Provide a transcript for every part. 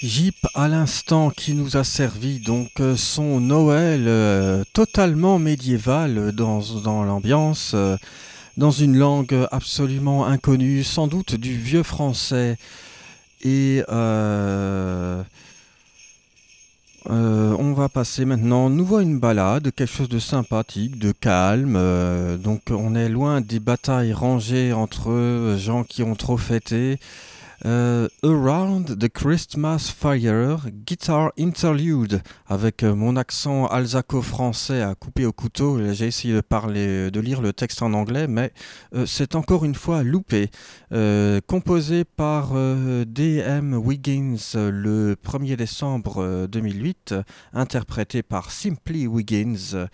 Jeep à l'instant qui nous a servi donc euh, son Noël euh, totalement médiéval dans, dans l'ambiance, euh, dans une langue absolument inconnue, sans doute du vieux français. Et on va passer maintenant, nous voit une balade, quelque chose de sympathique, de calme. donc on est loin des batailles rangées entre gens qui ont trop fêté. Euh, Around the Christmas Fire, Guitar Interlude, avec euh, mon accent alsaco-français à couper au couteau. J'ai essayé de, parler, de lire le texte en anglais, mais euh, c'est encore une fois loupé. composé par D.M. Wiggins le 1er décembre 2008, interprété par Simply Wiggins.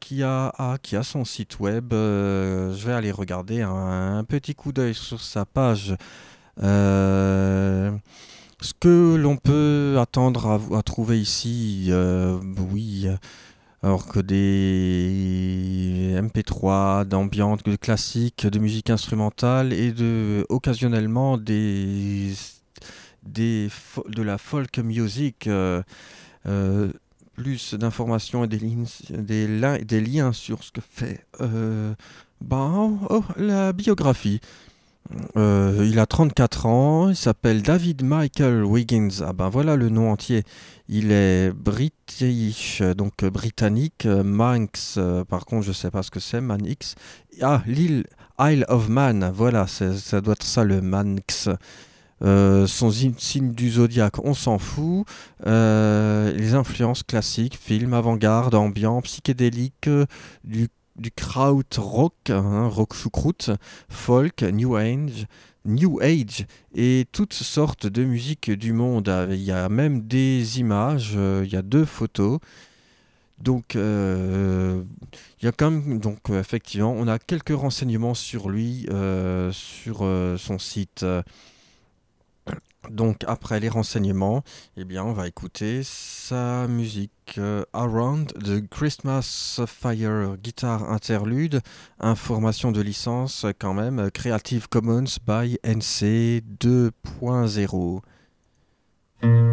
qui, a, qui a son site web. je vais aller regarder un petit coup d'œil sur sa page euh, ce que l'on peut attendre à, trouver ici, euh, oui, alors que des MP3 d'ambiance, de classique, de musique instrumentale et occasionnellement de la folk music. Euh, plus d'informations et des, liens sur ce que fait ben, oh, la biographie. Euh, il a 34 ans, il s'appelle David Michael Wiggins. Ah ben voilà le nom entier. Il est british, donc britannique. Manx, euh, par contre, je sais pas ce que c'est, Manx. Ah, l'île Isle of Man, voilà, ça doit être ça le Manx. Euh, son signe du zodiaque, on s'en fout. les influences classiques, film, avant-garde, ambiant, psychédélique, du du kraut rock, hein, rock choucroute, folk, new age, new age et toutes sortes de musiques du monde. Il y a même des images, euh, il y a deux photos. Donc, euh, donc effectivement, on a quelques renseignements sur lui euh, sur son site. Donc après les renseignements, eh bien on va écouter sa musique euh, Around the Christmas Fire Guitar Interlude, information de licence quand même, Creative Commons by NC 2.0.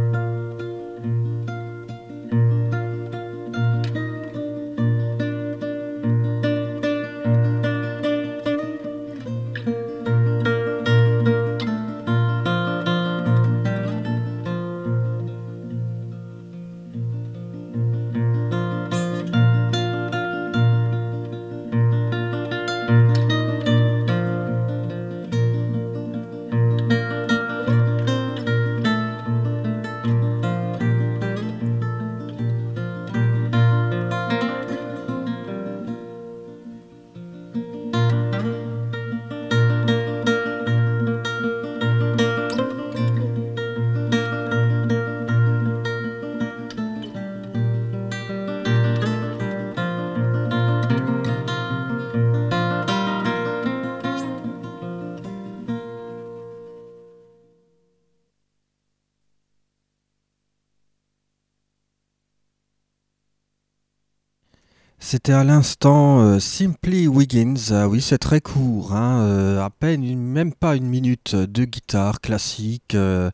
C'était à l'instant euh, Simply Wiggins. Ah oui, c'est très court, hein, euh, à peine, même pas une minute de guitare classique. Euh,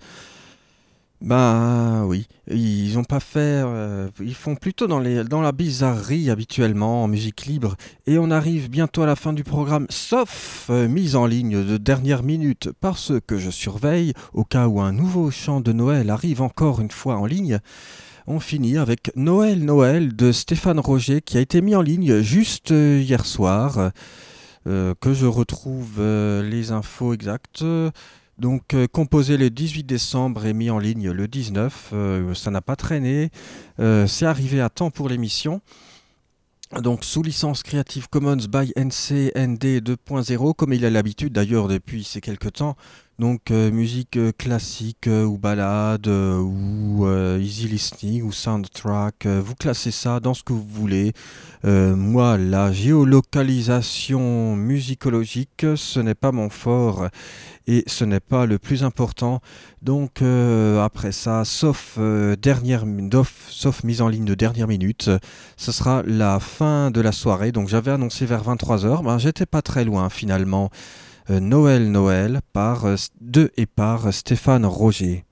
ben oui, ils pas fait. ils font plutôt dans, dans la bizarrerie habituellement en musique libre. Et on arrive bientôt à la fin du programme, sauf mise en ligne de dernière minute par ceux que je surveille, au cas où un nouveau chant de Noël arrive encore une fois en ligne on finit avec Noël Noël de Stéphane Roger qui a été mis en ligne juste euh, hier soir. Euh, que je retrouve euh, les infos exactes. Donc composé le 18 décembre et mis en ligne le 19, ça n'a pas traîné, c'est arrivé à temps pour l'émission. Donc sous licence Creative Commons by NC ND 2.0, comme il a l'habitude d'ailleurs depuis ces quelques temps, donc euh, musique euh, classique euh, ou balade ou easy listening ou soundtrack, vous classez ça dans ce que vous voulez. moi, la géolocalisation musicologique, ce n'est pas mon fort et ce n'est pas le plus important. Donc après ça, sauf, dernière, sauf mise en ligne de dernière minute, ce sera la fin de la soirée. Donc j'avais annoncé vers 23h, ben, j'étais pas très loin finalement. Euh, Noël Noël par, euh, de et par Stéphane Roger.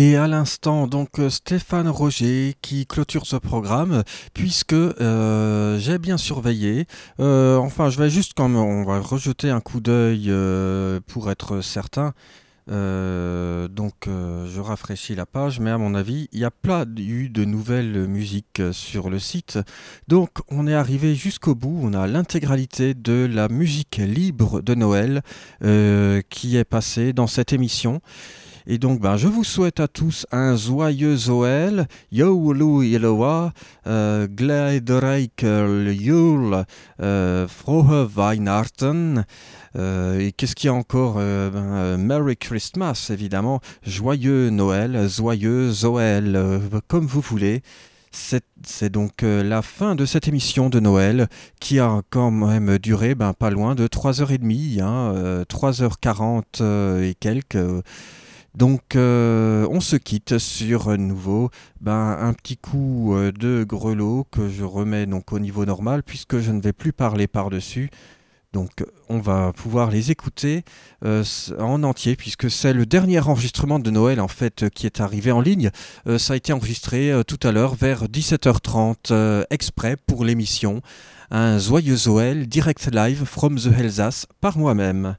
Et à l'instant, donc euh, Stéphane Roger qui clôture ce programme, puisque euh, j'ai bien surveillé. Euh, enfin, je vais juste quand on va rejeter un coup d'œil pour être certain. donc je rafraîchis la page, mais à mon avis, il n'y a pas eu de nouvelles musiques sur le site. Donc on est arrivé jusqu'au bout, on a l'intégralité de la musique libre de Noël qui est passée dans cette émission. Et donc, ben, je vous souhaite à tous un joyeux Noël. Joulu Yeloa, euh, Gleidereik Jul, euh, Frohe Weihnachten. Euh, et qu'est-ce qu'il y a encore ben, Merry Christmas, évidemment. Joyeux Noël, joyeux Noël, comme vous voulez. C'est donc la fin de cette émission de Noël qui a quand même duré ben, pas loin de 3h30, hein, 3h40 et quelques. Donc euh, on se quitte sur nouveau ben, un petit coup euh, de grelot que je remets donc au niveau normal puisque je ne vais plus parler par-dessus. Donc on va pouvoir les écouter euh, en entier puisque c'est le dernier enregistrement de Noël en fait qui est arrivé en ligne. ça a été enregistré tout à l'heure vers 17h30 exprès pour l'émission. Un joyeux Noël direct live from the Alsace par moi-même.